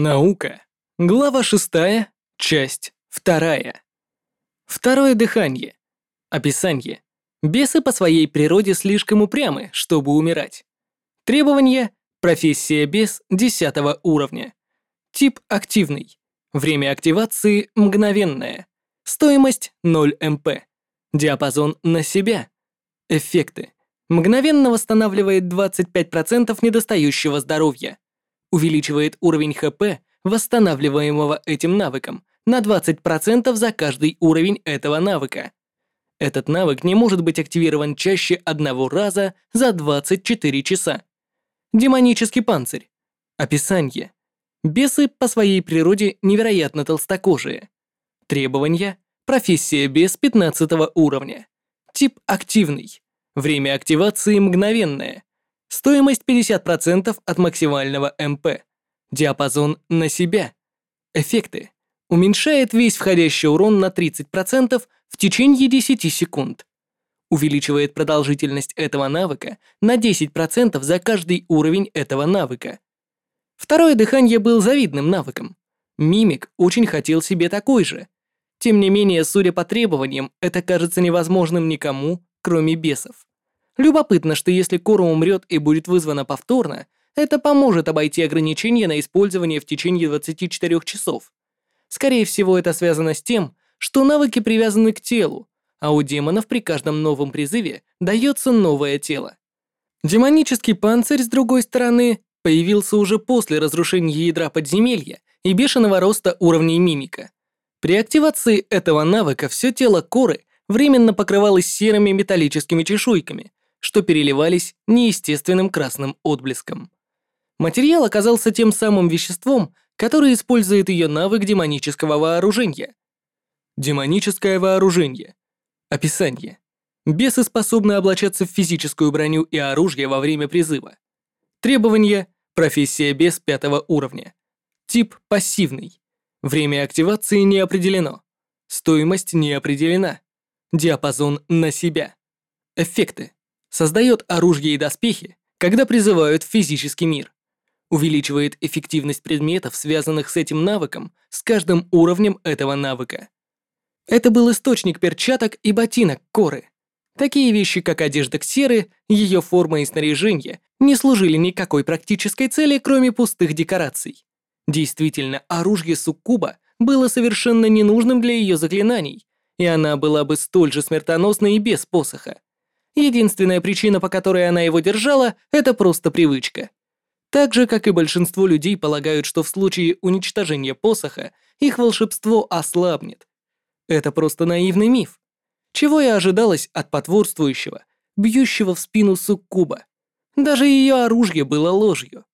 Наука. Глава 6, часть 2. Второе дыхание. Описание. Бесы по своей природе слишком упрямы, чтобы умирать. Требования. Профессия бес 10 уровня. Тип активный. Время активации мгновенное. Стоимость 0 МП. Диапазон на себя. Эффекты. Мгновенно восстанавливает 25% недостающего здоровья увеличивает уровень ХП, восстанавливаемого этим навыком, на 20% за каждый уровень этого навыка. Этот навык не может быть активирован чаще одного раза за 24 часа. Демонический панцирь. Описание. Бесы по своей природе невероятно толстокожие. Требования. Профессия бес 15 уровня. Тип активный. Время активации мгновенное. Стоимость 50% от максимального МП. Диапазон на себя. Эффекты. Уменьшает весь входящий урон на 30% в течение 10 секунд. Увеличивает продолжительность этого навыка на 10% за каждый уровень этого навыка. Второе дыхание был завидным навыком. Мимик очень хотел себе такой же. Тем не менее, судя по требованиям, это кажется невозможным никому, кроме бесов. Любопытно, что если Кора умрет и будет вызвана повторно, это поможет обойти ограничения на использование в течение 24 часов. Скорее всего, это связано с тем, что навыки привязаны к телу, а у демонов при каждом новом призыве дается новое тело. Демонический панцирь, с другой стороны, появился уже после разрушения ядра подземелья и бешеного роста уровней мимика. При активации этого навыка все тело коры временно покрывалось серыми металлическими чешуйками, что переливались неестественным красным отблеском. Материал оказался тем самым веществом, которое использует ее навык демонического вооружения. Демоническое вооружение. Описание. Бесы способны облачаться в физическую броню и оружие во время призыва. Требования. Профессия бес пятого уровня. Тип пассивный. Время активации не определено. Стоимость не определена. Диапазон на себя. Эффекты. Создает оружие и доспехи, когда призывают в физический мир. Увеличивает эффективность предметов, связанных с этим навыком, с каждым уровнем этого навыка. Это был источник перчаток и ботинок Коры. Такие вещи, как одежда Ксеры, ее форма и снаряжение, не служили никакой практической цели, кроме пустых декораций. Действительно, оружие Суккуба было совершенно ненужным для ее заклинаний, и она была бы столь же смертоносной и без посоха. Единственная причина, по которой она его держала, это просто привычка. Так же, как и большинство людей полагают, что в случае уничтожения посоха их волшебство ослабнет. Это просто наивный миф. Чего и ожидалось от потворствующего, бьющего в спину суккуба. Даже ее оружие было ложью.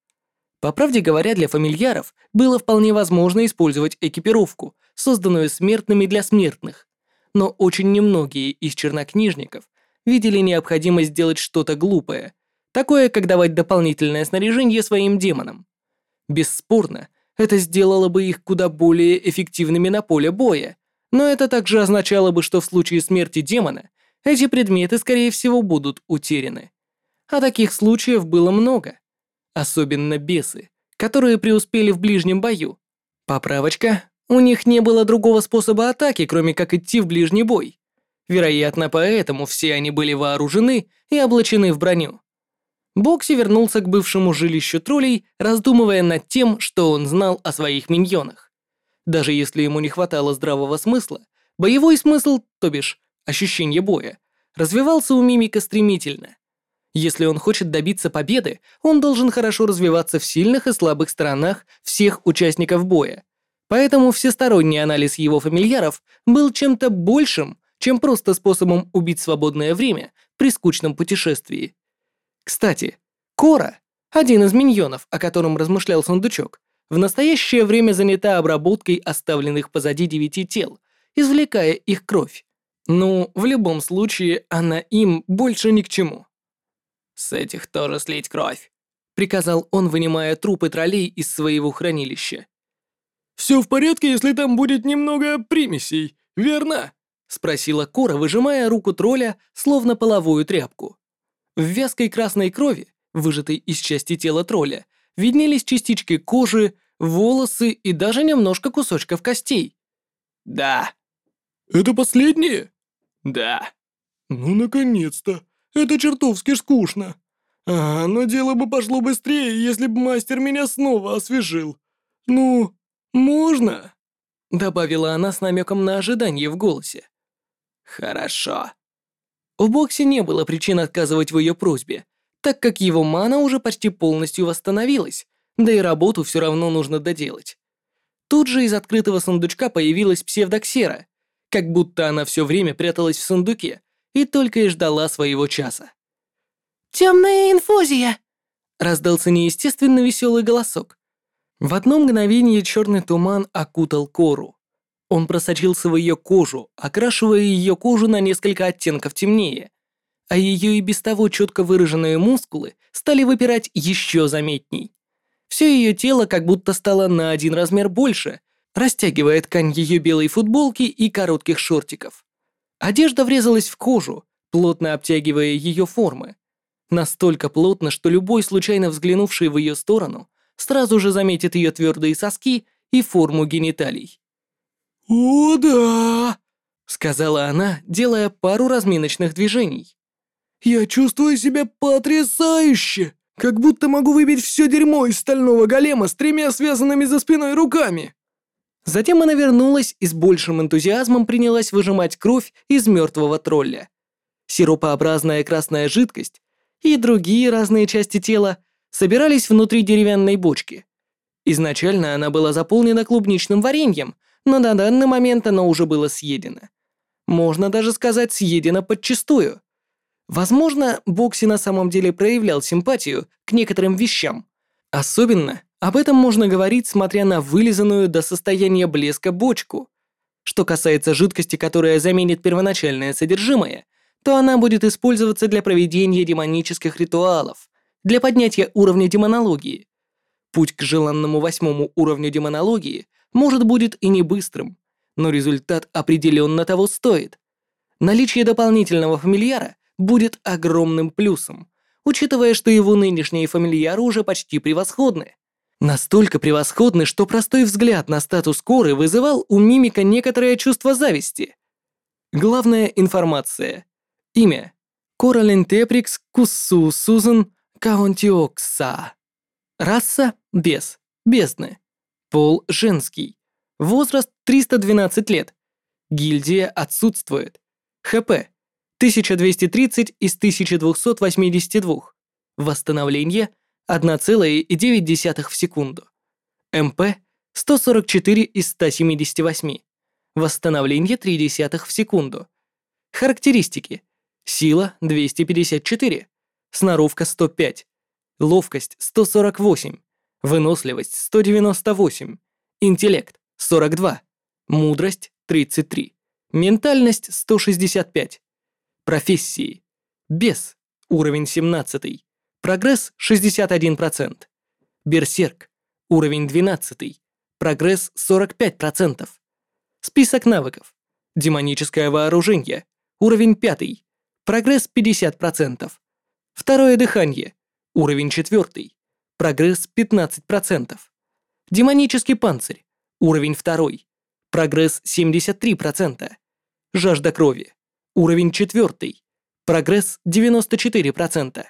По правде говоря, для фамильяров было вполне возможно использовать экипировку, созданную смертными для смертных. Но очень немногие из чернокнижников видели необходимость сделать что-то глупое, такое, как давать дополнительное снаряжение своим демонам. Бесспорно, это сделало бы их куда более эффективными на поле боя, но это также означало бы, что в случае смерти демона эти предметы, скорее всего, будут утеряны. А таких случаев было много. Особенно бесы, которые преуспели в ближнем бою. Поправочка, у них не было другого способа атаки, кроме как идти в ближний бой. Вероятно, поэтому все они были вооружены и облачены в броню. Бокси вернулся к бывшему жилищу троллей, раздумывая над тем, что он знал о своих миньонах. Даже если ему не хватало здравого смысла, боевой смысл, то бишь ощущение боя, развивался у мимика стремительно. Если он хочет добиться победы, он должен хорошо развиваться в сильных и слабых сторонах всех участников боя. Поэтому всесторонний анализ его фамильяров был чем-то большим, чем просто способом убить свободное время при скучном путешествии. Кстати, Кора, один из миньонов, о котором размышлял сундучок, в настоящее время занята обработкой оставленных позади девяти тел, извлекая их кровь. Ну, в любом случае, она им больше ни к чему. «С этих тоже слить кровь», — приказал он, вынимая трупы троллей из своего хранилища. «Все в порядке, если там будет немного примесей, верно?» Спросила Кора, выжимая руку тролля, словно половую тряпку. В вязкой красной крови, выжатой из части тела тролля, виднелись частички кожи, волосы и даже немножко кусочков костей. Да. Это последнее? Да. Ну, наконец-то. Это чертовски скучно. А, но дело бы пошло быстрее, если бы мастер меня снова освежил. Ну, можно? Добавила она с намеком на ожидание в голосе. Хорошо. У Бокси не было причин отказывать в ее просьбе, так как его мана уже почти полностью восстановилась, да и работу все равно нужно доделать. Тут же из открытого сундучка появилась псевдоксера, как будто она все время пряталась в сундуке и только и ждала своего часа. «Темная инфузия!» Раздался неестественно веселый голосок. В одно мгновение черный туман окутал кору. Он просочился в ее кожу, окрашивая ее кожу на несколько оттенков темнее, а ее и без того четко выраженные мускулы стали выпирать еще заметней. Все ее тело как будто стало на один размер больше, растягивая ткань ее белой футболки и коротких шортиков. Одежда врезалась в кожу, плотно обтягивая ее формы. Настолько плотно, что любой случайно взглянувший в ее сторону сразу же заметит ее твердые соски и форму гениталий. «О, да!» — сказала она, делая пару разминочных движений. «Я чувствую себя потрясающе! Как будто могу выбить все дерьмо из стального голема с тремя связанными за спиной руками!» Затем она вернулась и с большим энтузиазмом принялась выжимать кровь из мертвого тролля. Сиропообразная красная жидкость и другие разные части тела собирались внутри деревянной бочки. Изначально она была заполнена клубничным вареньем, но на данный момент оно уже было съедено. Можно даже сказать, съедено подчистую. Возможно, Бокси на самом деле проявлял симпатию к некоторым вещам. Особенно об этом можно говорить, смотря на вылизанную до состояния блеска бочку. Что касается жидкости, которая заменит первоначальное содержимое, то она будет использоваться для проведения демонических ритуалов, для поднятия уровня демонологии. Путь к желанному восьмому уровню демонологии может будет и не быстрым, но результат определенно того стоит. Наличие дополнительного фамильяра будет огромным плюсом, учитывая, что его нынешние фамильяры уже почти превосходны. Настолько превосходны, что простой взгляд на статус коры вызывал у мимика некоторое чувство зависти. Главная информация. Имя. Коралин Теприкс Куссу Сузан Каунтиокса. Раса – бес, бездны. Пол – женский. Возраст – 312 лет. Гильдия отсутствует. ХП 1230 из 1282. Восстановление 1,9 в секунду. МП 144 из 178. Восстановление 0,3 в секунду. Характеристики. Сила 254. Сноровка 105. Ловкость 148. Выносливость 198. Интеллект 42. Мудрость 33. Ментальность 165. Профессии. Бес. Уровень 17. Прогресс 61%. Берсерк. Уровень 12. Прогресс 45%. Список навыков. Демоническое вооружение. Уровень 5. Прогресс 50%. Второе дыхание. Уровень 4. Прогресс 15%. Демонический панцирь. Уровень 2. Прогресс 73%. Жажда крови. Уровень 4. Прогресс 94%.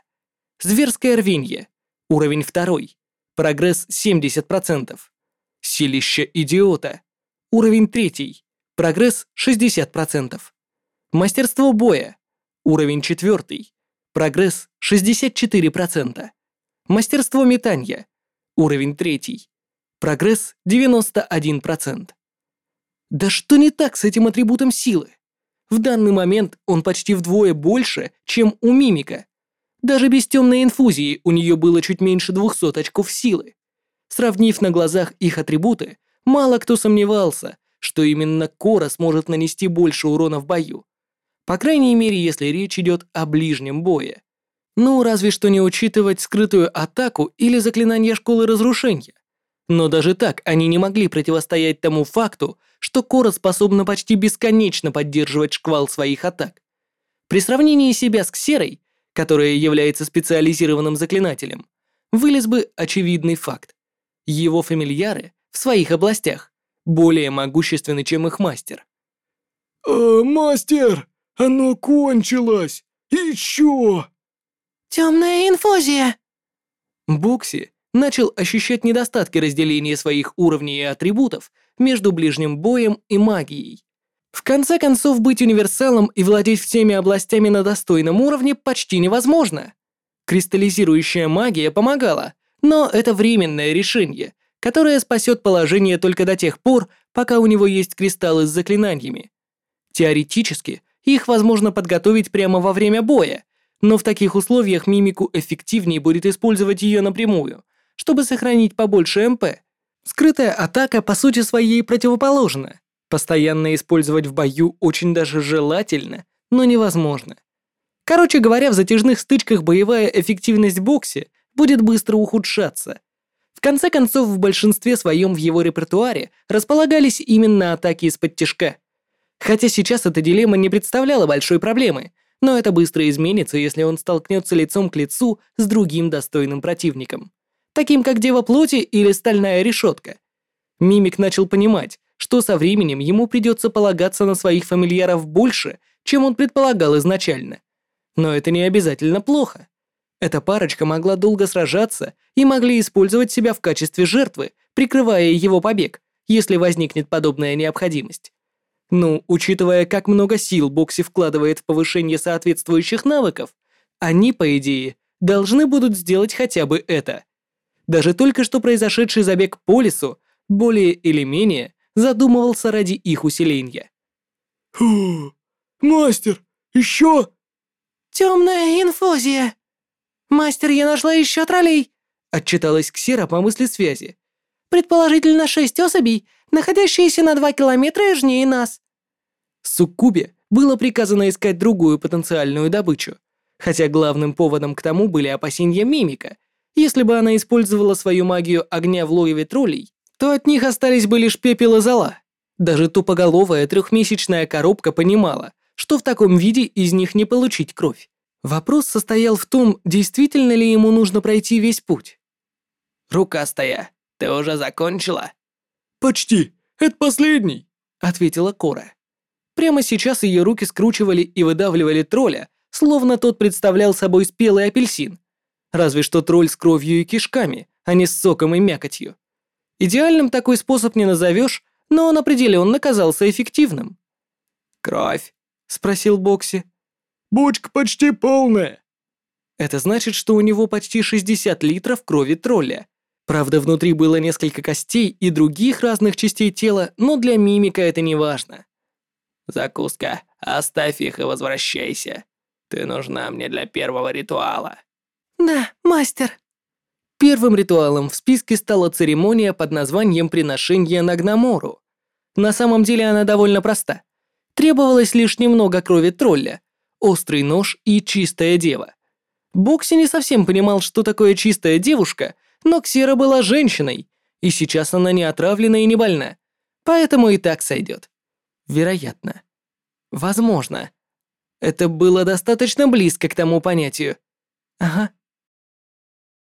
Зверское рвенье. Уровень 2. Прогресс 70%. Силище идиота. Уровень 3. Прогресс 60%. Мастерство боя. Уровень 4. Прогресс 64%. Мастерство метания. Уровень 3. Прогресс 91%. Да что не так с этим атрибутом силы? В данный момент он почти вдвое больше, чем у мимика. Даже без темной инфузии у нее было чуть меньше 200 очков силы. Сравнив на глазах их атрибуты, мало кто сомневался, что именно Кора сможет нанести больше урона в бою. По крайней мере, если речь идет о ближнем бое. Ну, разве что не учитывать скрытую атаку или заклинание школы разрушения. Но даже так они не могли противостоять тому факту, что Кора способна почти бесконечно поддерживать шквал своих атак. При сравнении себя с Ксерой, которая является специализированным заклинателем, вылез бы очевидный факт. его фамильяры в своих областях более могущественны, чем их мастер. «Э, мастер, оно кончилось! Еще!» Темная инфузия. Бокси начал ощущать недостатки разделения своих уровней и атрибутов между ближним боем и магией. В конце концов, быть универсалом и владеть всеми областями на достойном уровне почти невозможно. Кристаллизирующая магия помогала, но это временное решение, которое спасет положение только до тех пор, пока у него есть кристаллы с заклинаниями. Теоретически, их возможно подготовить прямо во время боя, но в таких условиях мимику эффективнее будет использовать ее напрямую, чтобы сохранить побольше МП. Скрытая атака по сути своей противоположна. Постоянно использовать в бою очень даже желательно, но невозможно. Короче говоря, в затяжных стычках боевая эффективность боксе будет быстро ухудшаться. В конце концов, в большинстве своем в его репертуаре располагались именно атаки из-под тяжка. Хотя сейчас эта дилемма не представляла большой проблемы, но это быстро изменится, если он столкнется лицом к лицу с другим достойным противником, таким как Дева Плоти или Стальная Решетка. Мимик начал понимать, что со временем ему придется полагаться на своих фамильяров больше, чем он предполагал изначально. Но это не обязательно плохо. Эта парочка могла долго сражаться и могли использовать себя в качестве жертвы, прикрывая его побег, если возникнет подобная необходимость. Ну, учитывая, как много сил Бокси вкладывает в повышение соответствующих навыков, они, по идее, должны будут сделать хотя бы это. Даже только что произошедший забег по лесу более или менее задумывался ради их усиления. «Фу, мастер, еще!» Темная инфузия. Мастер, я нашла еще троллей. Отчиталась Ксера по мысли связи. Предположительно, шесть особей, находящиеся на два километра южнее нас. Суккубе было приказано искать другую потенциальную добычу, хотя главным поводом к тому были опасения мимика. Если бы она использовала свою магию огня в логове троллей, то от них остались бы лишь пепел и зола. Даже тупоголовая трехмесячная коробка понимала, что в таком виде из них не получить кровь. Вопрос состоял в том, действительно ли ему нужно пройти весь путь. «Рукастая, ты уже закончила?» «Почти. Это последний», — ответила Кора. Прямо сейчас ее руки скручивали и выдавливали тролля, словно тот представлял собой спелый апельсин. Разве что тролль с кровью и кишками, а не с соком и мякотью. Идеальным такой способ не назовешь, но он определенно казался эффективным. «Кровь?» — спросил Бокси. «Бочка почти полная». Это значит, что у него почти 60 литров крови тролля. Правда, внутри было несколько костей и других разных частей тела, но для мимика это не важно. «Закуска, оставь их и возвращайся. Ты нужна мне для первого ритуала». Да, мастер. Первым ритуалом в списке стала церемония под названием «Приношение на Гномору». На самом деле она довольно проста. Требовалось лишь немного крови тролля, острый нож и чистая дева. Бокси не совсем понимал, что такое чистая девушка, но Ксера была женщиной, и сейчас она не отравлена и не больна, поэтому и так сойдет. Вероятно. Возможно. Это было достаточно близко к тому понятию. Ага,